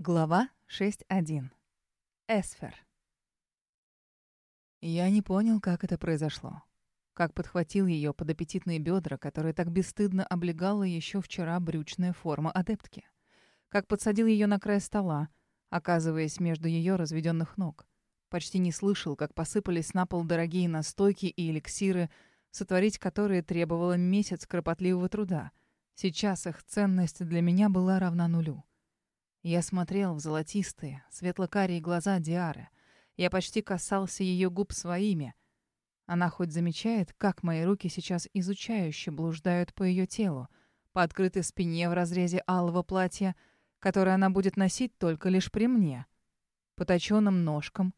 Глава 6.1. Эсфер. Я не понял, как это произошло. Как подхватил ее под аппетитные бедра, которые так бесстыдно облегала еще вчера брючная форма адептки. Как подсадил ее на край стола, оказываясь между ее разведенных ног. Почти не слышал, как посыпались на пол дорогие настойки и эликсиры, сотворить которые требовало месяц кропотливого труда. Сейчас их ценность для меня была равна нулю. Я смотрел в золотистые, светло-карие глаза Диары. Я почти касался ее губ своими. Она хоть замечает, как мои руки сейчас изучающе блуждают по ее телу, по открытой спине в разрезе алого платья, которое она будет носить только лишь при мне, по точенным ножкам,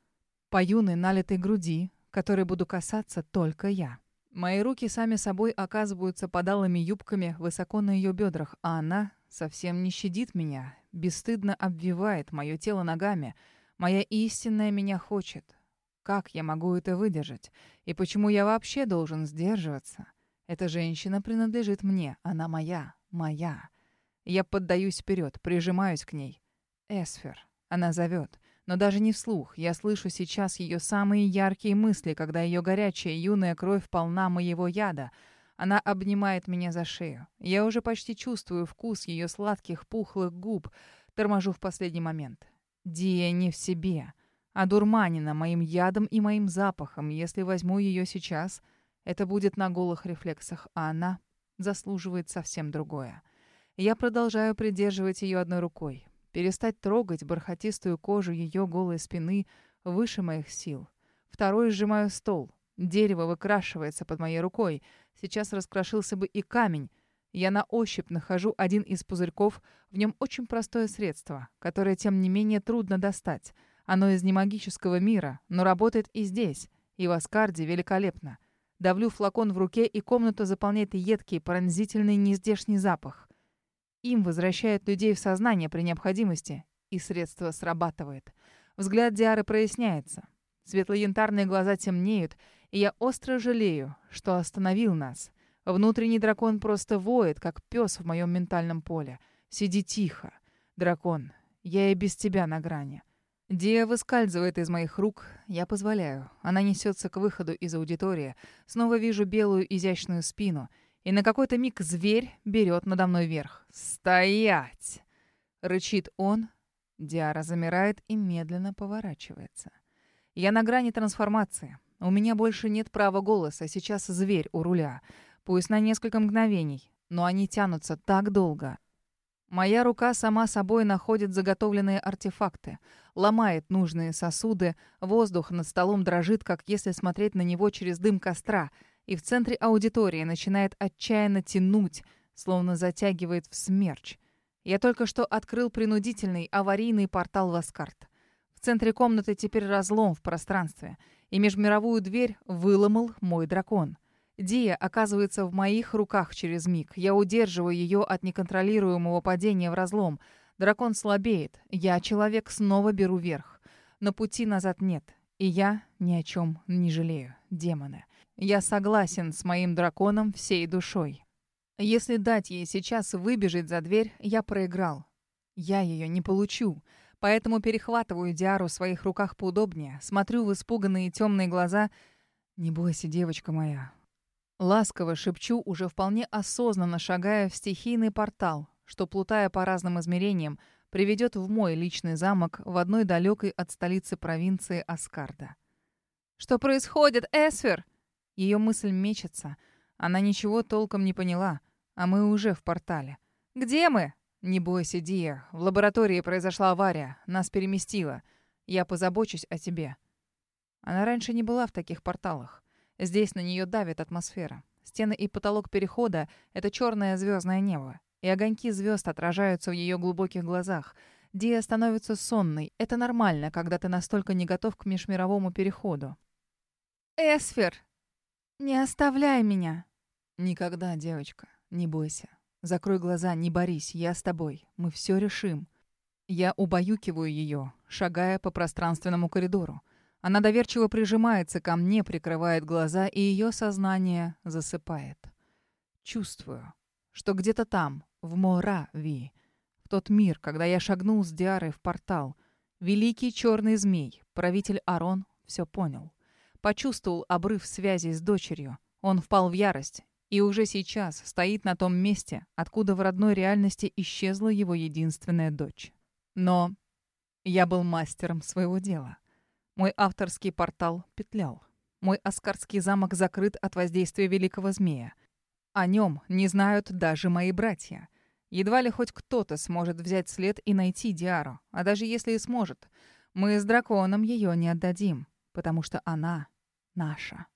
по юной налитой груди, которой буду касаться только я. Мои руки сами собой оказываются подалыми юбками высоко на ее бедрах, а она совсем не щадит меня, бесстыдно обвивает мое тело ногами. Моя истинная меня хочет. Как я могу это выдержать? И почему я вообще должен сдерживаться? Эта женщина принадлежит мне, она моя, моя. Я поддаюсь вперед, прижимаюсь к ней. Эсфер. Она зовет. Но даже не вслух. Я слышу сейчас ее самые яркие мысли, когда ее горячая юная кровь полна моего яда — она обнимает меня за шею. Я уже почти чувствую вкус ее сладких пухлых губ. Торможу в последний момент. Дия не в себе. а дурманина моим ядом и моим запахом. Если возьму ее сейчас, это будет на голых рефлексах, а она заслуживает совсем другое. Я продолжаю придерживать ее одной рукой. Перестать трогать бархатистую кожу ее голой спины выше моих сил. Второй сжимаю стол. Дерево выкрашивается под моей рукой. Сейчас раскрошился бы и камень. Я на ощупь нахожу один из пузырьков. В нем очень простое средство, которое, тем не менее, трудно достать. Оно из немагического мира, но работает и здесь. И в Аскарде великолепно. Давлю флакон в руке, и комнату заполняет едкий, пронзительный, нездешний запах. Им возвращают людей в сознание при необходимости, и средство срабатывает. Взгляд Диары проясняется. Светло-янтарные глаза темнеют, и я остро жалею, что остановил нас. Внутренний дракон просто воет, как пес в моем ментальном поле. Сиди тихо. Дракон, я и без тебя на грани. Дия выскальзывает из моих рук. Я позволяю. Она несется к выходу из аудитории. Снова вижу белую изящную спину. И на какой-то миг зверь берет надо мной верх. «Стоять!» — рычит он. Диара замирает и медленно поворачивается. Я на грани трансформации. У меня больше нет права голоса, сейчас зверь у руля. Пусть на несколько мгновений, но они тянутся так долго. Моя рука сама собой находит заготовленные артефакты, ломает нужные сосуды, воздух над столом дрожит, как если смотреть на него через дым костра, и в центре аудитории начинает отчаянно тянуть, словно затягивает в смерч. Я только что открыл принудительный аварийный портал в Аскарт. В центре комнаты теперь разлом в пространстве — и межмировую дверь выломал мой дракон. Дия оказывается в моих руках через миг. Я удерживаю ее от неконтролируемого падения в разлом. Дракон слабеет. Я, человек, снова беру верх. Но пути назад нет. И я ни о чем не жалею. Демоны. Я согласен с моим драконом всей душой. Если дать ей сейчас выбежать за дверь, я проиграл. Я ее не получу. Поэтому перехватываю Диару в своих руках поудобнее, смотрю в испуганные темные глаза. «Не бойся, девочка моя». Ласково шепчу, уже вполне осознанно шагая в стихийный портал, что, плутая по разным измерениям, приведет в мой личный замок в одной далекой от столицы провинции Аскарда. «Что происходит, Эсфер?» Ее мысль мечется. Она ничего толком не поняла, а мы уже в портале. «Где мы?» «Не бойся, Дия. В лаборатории произошла авария. Нас переместило. Я позабочусь о тебе». Она раньше не была в таких порталах. Здесь на нее давит атмосфера. Стены и потолок перехода — это черное звездное небо. И огоньки звезд отражаются в ее глубоких глазах. Дия становится сонной. Это нормально, когда ты настолько не готов к межмировому переходу. «Эсфер, не оставляй меня!» «Никогда, девочка, не бойся. Закрой глаза, не борись, я с тобой. Мы все решим. Я убаюкиваю ее, шагая по пространственному коридору. Она доверчиво прижимается ко мне, прикрывает глаза, и ее сознание засыпает. Чувствую, что где-то там, в Морави, в тот мир, когда я шагнул с Диарой в портал. Великий черный змей, правитель Арон, все понял. Почувствовал обрыв связи с дочерью. Он впал в ярость. И уже сейчас стоит на том месте, откуда в родной реальности исчезла его единственная дочь. Но я был мастером своего дела. Мой авторский портал петлял. Мой Аскарский замок закрыт от воздействия великого змея. О нем не знают даже мои братья. Едва ли хоть кто-то сможет взять след и найти Диару. А даже если и сможет, мы с драконом ее не отдадим, потому что она наша.